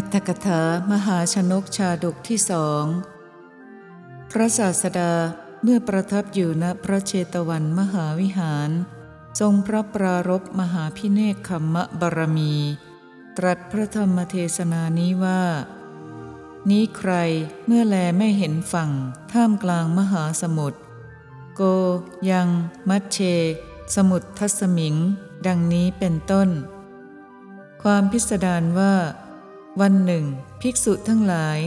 อัตถกถามหาชนกชาดกที่สองพระศาสดาเมื่อประทับอยู่ณพระเชตวันมหาวิหาร ทรงพระปรารบมหาพิเนกขมมะบารมี ตรัสพระธรรมเทศนานี้ว่า นี้ใครเมื่อแลไม่เห็นฝั่ง ท่ามกลางมหาสมุทรโก ยัง มัชเช สมุทรทัสมิง ดังนี้เป็นต้น ความพิสดารว่า วันหนึ่ง ภิกษุทั้งหลาย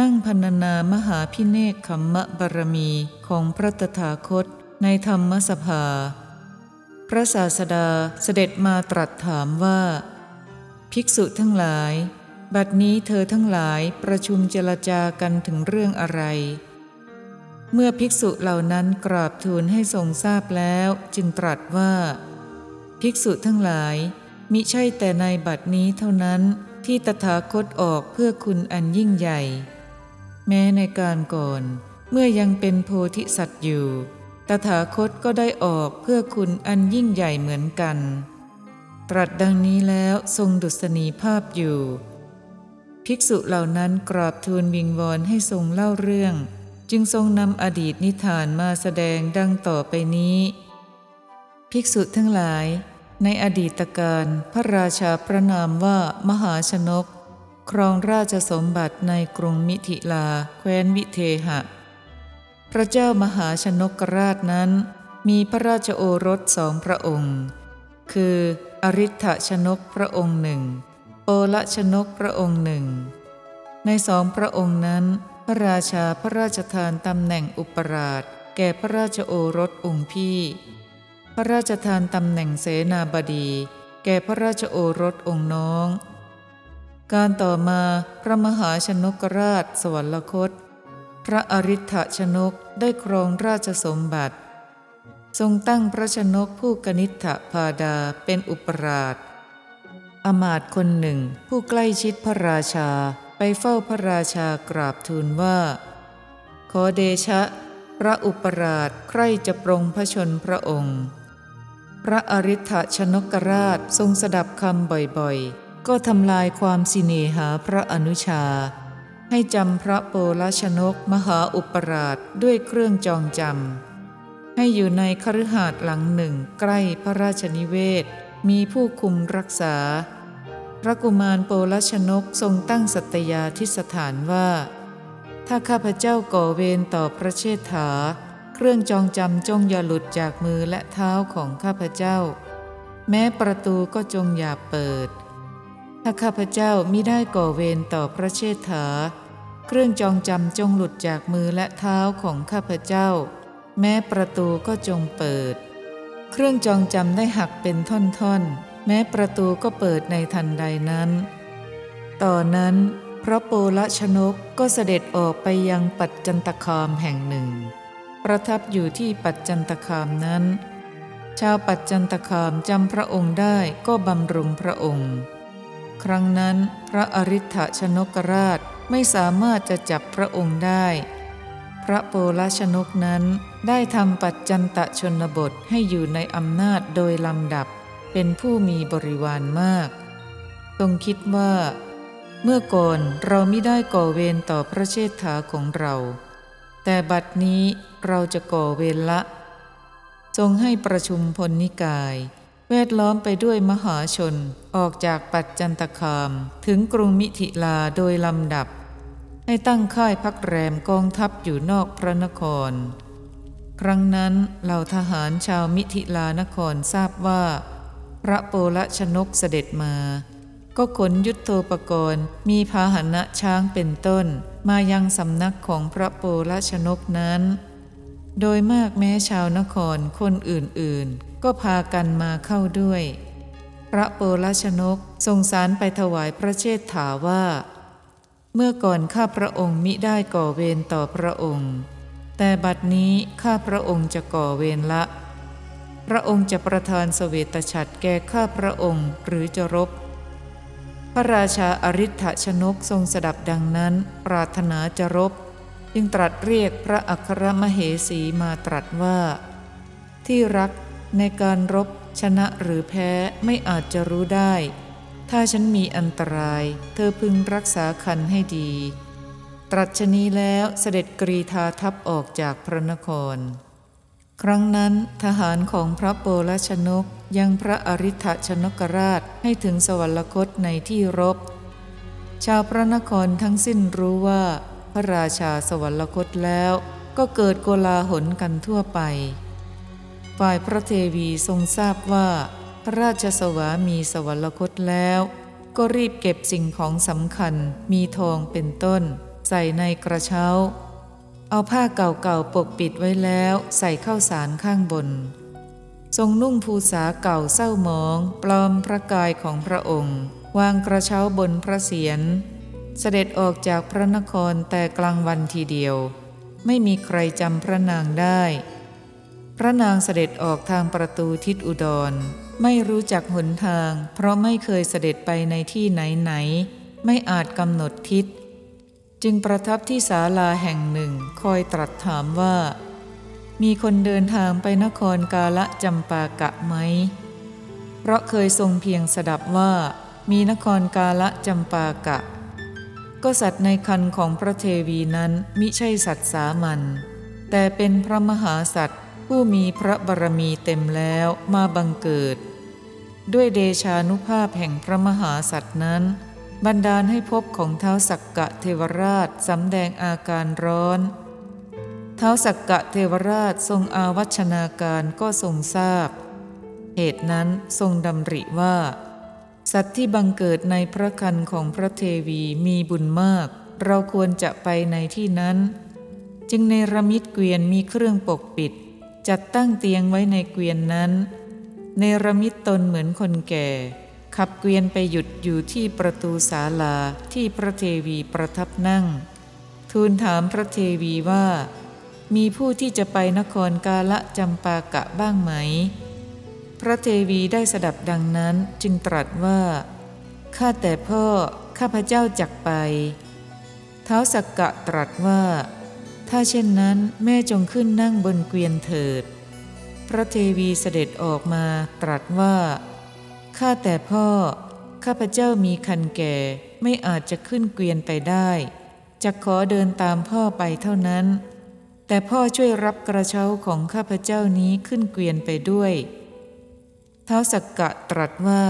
นั่งพรรณนามหาพิเนกขมมะบารมีของพระตถาคตในธรรมสภา พระศาสดาเสด็จมาตรัสถามว่า ภิกษุทั้งหลาย บัดนี้เธอทั้งหลายประชุมเจรจากันถึงเรื่องอะไร เมื่อภิกษุเหล่านั้นกราบทูลให้ทรงทราบแล้วจึงตรัสว่า ภิกษุทั้งหลายมิใช่แต่ในบัดนี้เท่านั้น ที่ตถาคตออกเพื่อคุณอันยิ่งใหญ่ แม้ในการก่อน เมื่อยังเป็นโพธิสัตว์อยู่ ตถาคตก็ได้ออกเพื่อคุณอันยิ่งใหญ่เหมือนกัน ตรัสดังนี้แล้วทรงดุษณีภาพอยู่ ภิกษุเหล่านั้นกราบทูลวิงวอนให้ทรงเล่าเรื่อง จึงทรงนำอดีตนิทานมาแสดงดังต่อไปนี้ ภิกษุทั้งหลาย ในอดีตการพระราชาพระนามว่ามหาชนก ครองราชสมบัติในกรุงมิถิลา แคว้นวิเทหะ พระเจ้ามหาชนกราชนั้น มีพระราชโอรสสองพระองค์ คืออริ t ชนกพระองค์หนึ่งโอละชนกพระองค์หนึ่ง ในสองพระองค์นั้น พระราชาพระราชทานตำแหน่งอุปราช แก่พระราชโอรสองค์พี่ ระราชทานตำแหน่งเสนาบดี แก่พระราชโอรสองค์น้อง การต่อมาพระมหาชนกราชสวรรคต พระอริ t ชนกได้ครองราชสมบัติ ทรงตั้งพระชนกผู้กนิษฐพาดาเป็นอุปราชอมาตคนหนึ่งผู้ใกล้ชิดพระราชาไปเฝ้าพระราชากราบทูลว่า ขอเดชะ พระอุปราชใครจะปรงพระชนพระองค์ พระอริ t ชนกราชทรงสดับคำบ่อยๆ ก็ทำลายความสิเนหาพระอนุชา ให้จำพระโปลชนกมหาอุปราชด้วยเครื่องจองจำให้อยู่ในคฤหาสน์หลังหนึ่งใกล้พระราชนิเวศ มีผู้คุมรักษา พระกุมารโปลชนกทรงตั้งสัตยาทิสถานว่า ถ้าข้าพเจ้าก่อเวรต่อพระเชษฐา เครื่องจองจำจงอย่าหลุดจากมือและเท้าของข้าพเจ้า แม้ประตูก็จงอย่าเปิด ถ้าข้าพเจ้ามิได้ก่อเวรต่อพระเชษฐา เครื่องจองจำจงหลุดจากมือและเท้าของข้าพเจ้า แม้ประตูก็จงเปิด เครื่องจองจำได้หักเป็นท่อนๆ แม้ประตูก็เปิดในทันใดนั้น ต่อนนั้นพระโปลชนกก็เสด็จออกไปยังปัจจันตคามแห่งหนึ่ง ประทับอยู่ที่ปัจจันตคามนั้น ชาวปัจจันตคามจำพระองค์ได้ก็บำรุงพระองค์ ครั้งนั้นพระอริ t ชนกราชไม่สามารถจะจับพระองค์ได้ พระโปลชนกนั้นได้ทำปัจจันตชนบทให้อยู่ในอำนาจโดยลำดับเป็นผู้มีบริวารมากทรงคิดว่า เมื่อก่อนเราไม่ได้ก่อเวรต่อพระเชษฐาของเรา แต่บัดนี้เราจะก่อเวรละ ทรงให้ประชุมพลนิกาย แวดล้อมไปด้วยมหาชนออกจากปัจจันตคาม ถึงกรุงมิถิลาโดยลำดับ ให้ตั้งค่ายพักแรมกองทัพอยู่นอกพระนคร ครั้งนั้นเหล่าทหารชาวมิถิลานครทราบว่า พระโปละชนกเสด็จมา ก็ขนยุทธโธปกรณ์ มีพาหนะช้างเป็นต้น มายังสำนักของพระโปลชนกนั้น โดยมากแม้ชาวนครคนอื่นๆ ก็พากันมาเข้าด้วย พระโปลชนกทรงสารไปถวายพระเชษฐาว่า เมื่อก่อนข้าพระองค์มิได้ก่อเวรต่อพระองค์ แต่บัดนี้ข้าพระองค์จะก่อเวรละพระองค์จะประทานสเวตฉัตรแก่ข้าพระองค์หรือจะรบ พระราชาอริ t ชนกทรงสดับดังนั้น ปรารถนาจะรบ จึงตรัสเรียกพระอัครมเหสีมาตรัสว่า ที่รักในการรบชนะหรือแพ้ไม่อาจจะรู้ได้ ถ้าฉันมีอันตราย เธอพึงรักษาคันให้ดี ตรัชนีแล้วเสด็จกรีธาทัพออกจากพระนคร ครั้งนั้นทหารของพระโปลชนกยังพระอริ t ชนกราชให้ถึงสวรรคตในที่รบ ชาวพระนครทั้งสิ้นรู้ว่า พระราชาสวรรคตแล้วก็เกิดโกลาหลกันทั่วไป ฝ่ายพระเทวีทรงทราบว่า พระราชสวามีสวรรคตแล้ว ก็รีบเก็บสิ่งของสำคัญมีทองเป็นต้น ใส่ในกระเช้า เอาผ้าเก่าๆปกปิดไว้แล้วใส่เข้าสารข้างบน ทรงนุ่งภูษาเก่าเศร้าหมอง ปลอมพระกายของพระองค์ วางกระเช้าบนพระเศียร เสด็จออกจากพระนครแต่กลางวันทีเดียว ไม่มีใครจำพระนางได้ พระนางเสด็จออกทางประตูทิศอุดร ไม่รู้จักหนทาง เพราะไม่เคยเสด็จไปในที่ไหนไหน ไม่อาจกำหนดทิศ จึงประทับที่ศาลาแห่งหนึ่งคอยตรัสถามว่า มีคนเดินทางไปนครกาละจำปากะไหม เพราะเคยทรงเพียงสดับว่ามีนครกาละจำปากะ ก็สัตว์ในคันของพระเทวีนั้นมิใช่สัตว์สามัญแต่เป็นพระมหาสัตว์ผู้มีพระบารมีเต็มแล้วมาบังเกิด ด้วยเดชานุภาพแห่งพระมหาสัตว์นั้น บันดาลให้พบของเท้าสักกะเทวราชสำแดงอาการร้อน เท้าสักกะเทวราชทรงอาวัชนาการก็ทรงทราบ เหตุนั้นทรงดำริว่า สัตว์ที่บังเกิดในพระคันของพระเทวีมีบุญมาก เราควรจะไปในที่นั้น จึงในระมิดเกวียนมีเครื่องปกปิด จัดตั้งเตียงไว้ในเกวียนนั้น ในระมิดตนเหมือนคนแก่ ขับเกวียนไปหยุดอยู่ที่ประตูศาลาที่พระเทวีประทับนั่ง ทูลถามพระเทวีว่า มีผู้ที่จะไปนครกาละจำปากะบ้างไหม พระเทวีได้สดับดังนั้นจึงตรัสว่า ข้าแต่พ่อ ข้าพเจ้าจักไปเท้าสักกะตรัสว่า ถ้าเช่นนั้นแม่จงขึ้นนั่งบนเกวียนเถิด พระเทวีเสด็จออกมาตรัสว่า ข้าแต่พ่อ ข้าพเจ้ามีคันแก่ไม่อาจจะขึ้นเกวียนไปได้จะขอเดินตามพ่อไปเท่านั้น แต่พ่อช่วยรับกระเช้าของข้าพเจ้านี้ขึ้นเกวียนไปด้วยเท้าสักกะตรัสว่า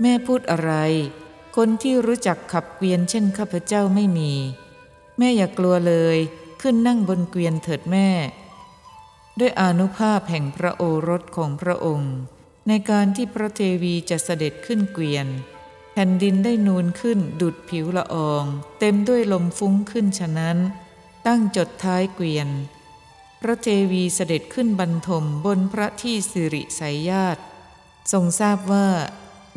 แม่พูดอะไร คนที่รู้จักขับเกวียนเช่นข้าพเจ้าไม่มี แม่อย่ากลัวเลยขึ้นนั่งบนเกวียนเถิดแม่ ด้วยอนุภาพแห่งพระโอรสของพระองค์ ในการที่พระเทวีจะเสด็จขึ้นเกวียน แผ่นดินได้นูนขึ้นดุดผิวละออง เต็มด้วยลมฟุ้งขึ้นฉะนั้น ตั้งจดท้ายเกวียน พระเทวีเสด็จขึ้นบรรทมบนพระที่สิริสายญาติทรงทราบว่า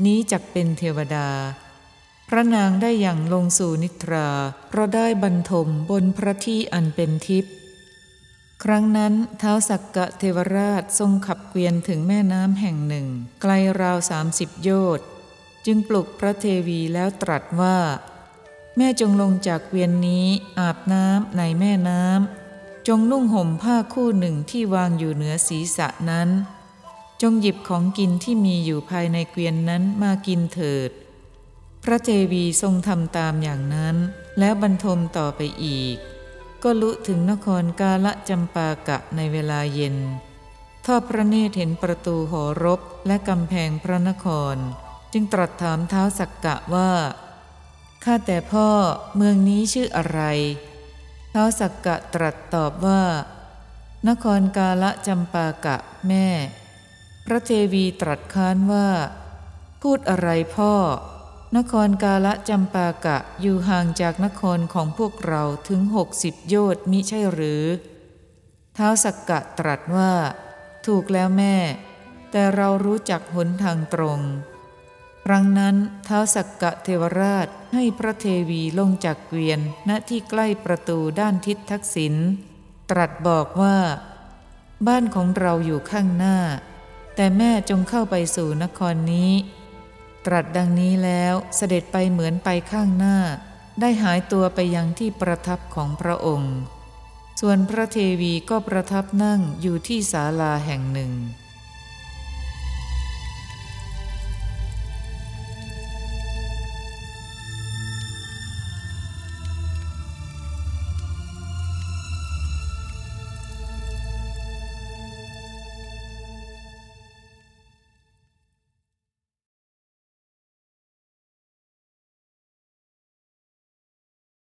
นี้จักเป็นเทวดา พระนางได้อย่างลงสู่นิทราเพราะได้บรรทมบนพระที่อันเป็นทิพย์ ครั้งนั้นเท้าสักกะเทวราชทรงขับเกวียนถึงแม่น้ำแห่งหนึ่ง ไกลราวสามสิบโยชน์จึงปลุกพระเทวีแล้วตรัสว่า แม่จงลงจากเกวียนนี้อาบน้ำในแม่น้ำจงนุ่งห่มผ้าคู่หนึ่งที่วางอยู่เหนือศีรษะนั้น จงหยิบของกินที่มีอยู่ภายในเกวียนนั้นมากินเถิด พระเทวีทรงทำตามอย่างนั้น แล้วบรรทมต่อไปอีก ก็ลุถึงนครกาละจำปากะในเวลาเย็น ทอดพระเนตรเห็นประตูหอรบและกำแพงพระนคร จึงตรัสถามเท้าสักกะว่า ข้าแต่พ่อเมืองนี้ชื่ออะไร เท้าสักกะตรัสตอบว่า นครกาละจำปากะแม่ พระเทวีตรัสค้านว่า พูดอะไรพ่อ นครกาละจำปากะอยู่ห่างจากนครของพวกเราถึงหกสิบโยชน์มิใช่หรือเท้าสักกะตรัสว่า ถูกแล้วแม่ แต่เรารู้จักหนทางตรง ครั้งนั้นเท้าสักกะเทวราชให้พระเทวีลงจากเกวียนณที่ใกล้ประตูด้านทิศทักษิณตรัสบอกว่า บ้านของเราอยู่ข้างหน้า แต่แม่จงเข้าไปสู่นครนี้ ตรัสดังนี้แล้วเสด็จไปเหมือนไปข้างหน้า ได้หายตัวไปยังที่ประทับของพระองค์ ส่วนพระเทวีก็ประทับนั่งอยู่ที่ศาลาแห่งหนึ่ง